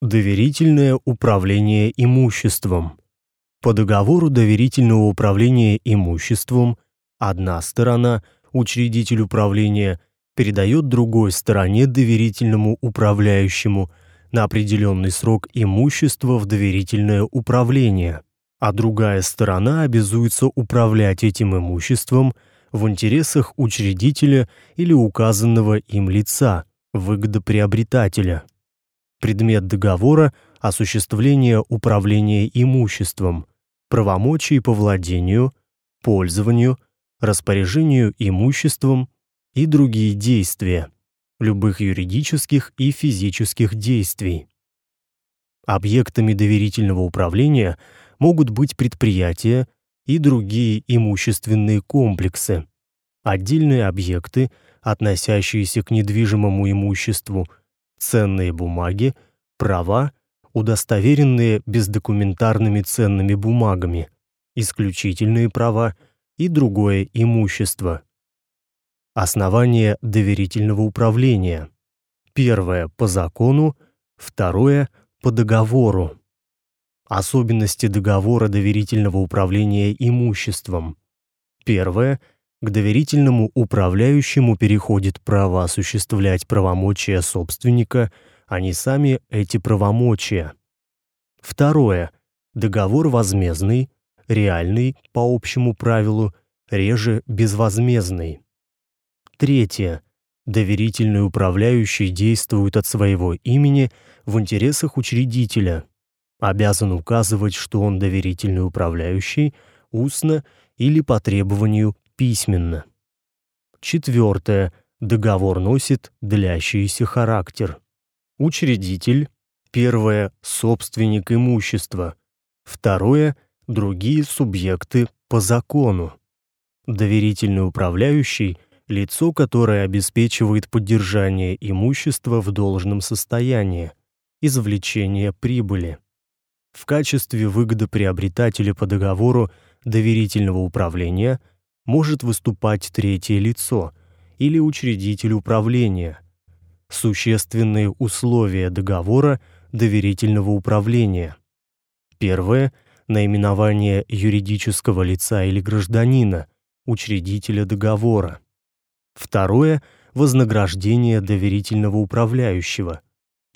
Доверительное управление имуществом. По договору доверительного управления имуществом одна сторона, учредитель управления, передает другой стороне доверительному управляющему на определенный срок имущество в доверительное управление, а другая сторона обязуется управлять этим имуществом в интересах учредителя или указанного им лица, выгодоприобретателя. Предмет договора осуществление управления имуществом, правомочий по владению, пользованию, распоряжению имуществом и другие действия, любых юридических и физических действий. Объектами доверительного управления могут быть предприятия и другие имущественные комплексы, отдельные объекты, относящиеся к недвижимому имуществу, ценные бумаги, права, удостоверенные бездокументарными ценными бумагами, исключительные права и другое имущество. Основание доверительного управления. Первое по закону, второе по договору. Особенности договора доверительного управления имуществом. Первое к доверительному управляющему переходит право осуществлять правомочия собственника, а не сами эти правомочия. Второе договор возмездный, реальный по общему правилу, реже безвозмездный. Третье. Доверительный управляющий действует от своего имени в интересах учредителя. Обязан указывать, что он доверительный управляющий, устно или по требованию письменно. Четвертое. Договор носит длящийся характер. Учредитель. Первое. Собственник имущества. Второе. Другие субъекты по закону. Доверительный управляющий – лицо, которое обеспечивает поддержание имущества в должном состоянии, извлечение прибыли. В качестве выгодоприобретателя по договору доверительного управления может выступать третье лицо или учредитель управления. Существенные условия договора доверительного управления. Первое наименование юридического лица или гражданина, учредителя договора. Второе вознаграждение доверительного управляющего.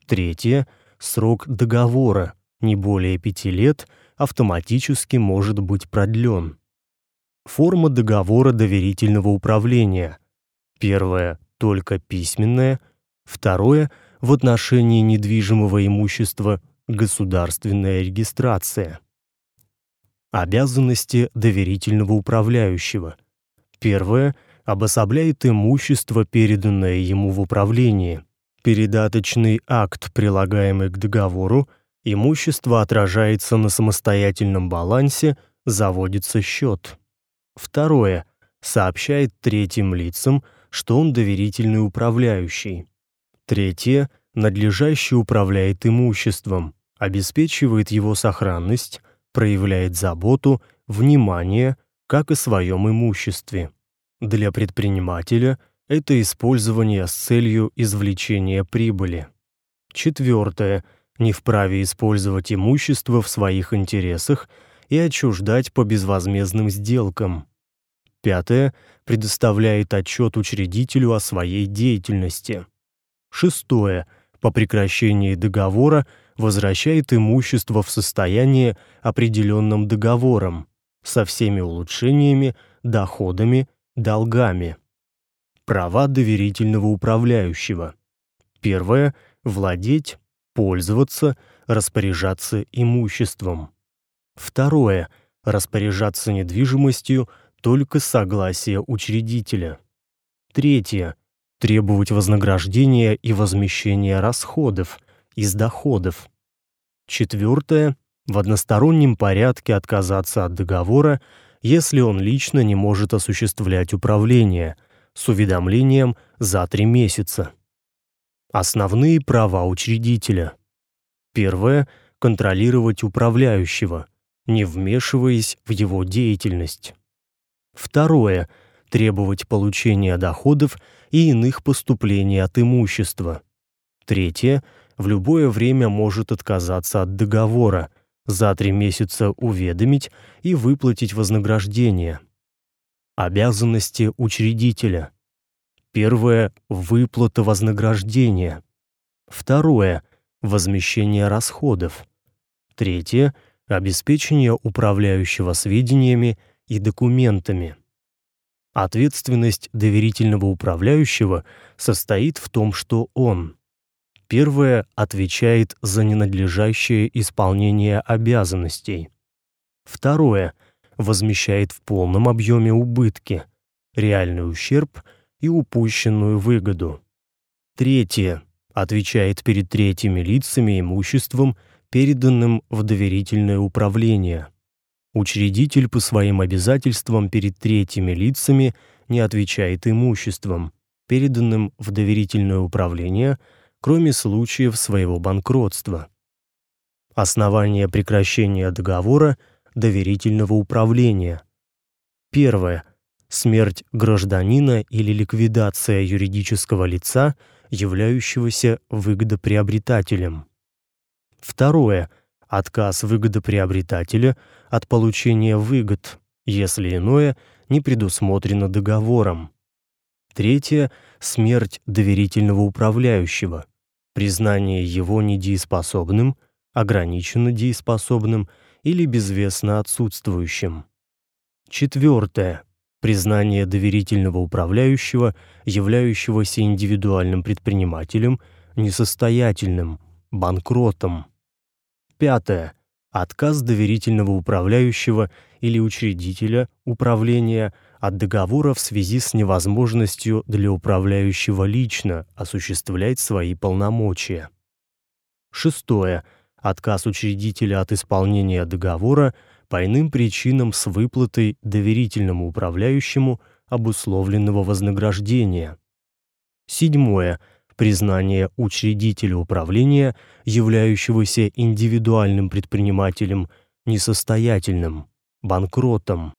Третье срок договора, не более пяти лет, автоматически может быть продлен. Форма договора доверительного управления. Первое только письменное, второе в отношении недвижимого имущества государственная регистрация. Обязанности доверительного управляющего. Первое обособляет имущество, переданное ему в управление. Передаточный акт, прилагаемый к договору, имущество отражается на самостоятельном балансе, заводится счет. Второе. Сообщает третьим лицам, что он доверительный управляющий. Третье. Надлежаще управляет имуществом, обеспечивает его сохранность, проявляет заботу, внимание, как и своем имуществе. Для предпринимателя это использование с целью извлечения прибыли. Четвертое. Не вправе использовать имущество в своих интересах и отчуждать по безвозмездным сделкам. Пятое. Предоставляет отчет учредителю о своей деятельности. Шестое. По прекращении договора возвращает имущество в состояние, определенным договором, со всеми улучшениями, доходами долгами. Права доверительного управляющего. Первое владеть, пользоваться, распоряжаться имуществом. Второе распоряжаться недвижимостью только с согласия учредителя. Третье требовать вознаграждения и возмещения расходов из доходов. Четвертое в одностороннем порядке отказаться от договора если он лично не может осуществлять управление с уведомлением за три месяца. Основные права учредителя. Первое контролировать управляющего, не вмешиваясь в его деятельность. Второе требовать получения доходов и иных поступлений от имущества. Третье в любое время может отказаться от договора, за три месяца уведомить и выплатить вознаграждение. Обязанности учредителя. Первое выплата вознаграждения. Второе возмещение расходов. Третье обеспечение управляющего сведениями и документами. Ответственность доверительного управляющего состоит в том, что он первое отвечает за ненадлежащее исполнение обязанностей. Второе возмещает в полном объеме убытки, реальный ущерб и упущенную выгоду. Третье отвечает перед третьими лицами имуществом, переданным в доверительное управление. Учредитель по своим обязательствам перед третьими лицами не отвечает имуществом, переданным в доверительное управление, кроме случаев своего банкротства. Основание прекращения договора доверительного управления. Первое. Смерть гражданина или ликвидация юридического лица, являющегося выгодоприобретателем. Второе отказ выгодоприобретателя от получения выгод, если иное не предусмотрено договором. Третье смерть доверительного управляющего, признание его недееспособным, ограниченно дееспособным или безвестно отсутствующим. Четвертое признание доверительного управляющего, являющегося индивидуальным предпринимателем, несостоятельным, банкротом. Пятое. Отказ доверительного управляющего или учредителя управления от договора в связи с невозможностью для управляющего лично осуществлять свои полномочия. Шестое. Отказ учредителя от исполнения договора по иным причинам с выплатой доверительному управляющему обусловленного вознаграждения. Седьмое признание учредителя управления, являющегося индивидуальным предпринимателем, несостоятельным, банкротом.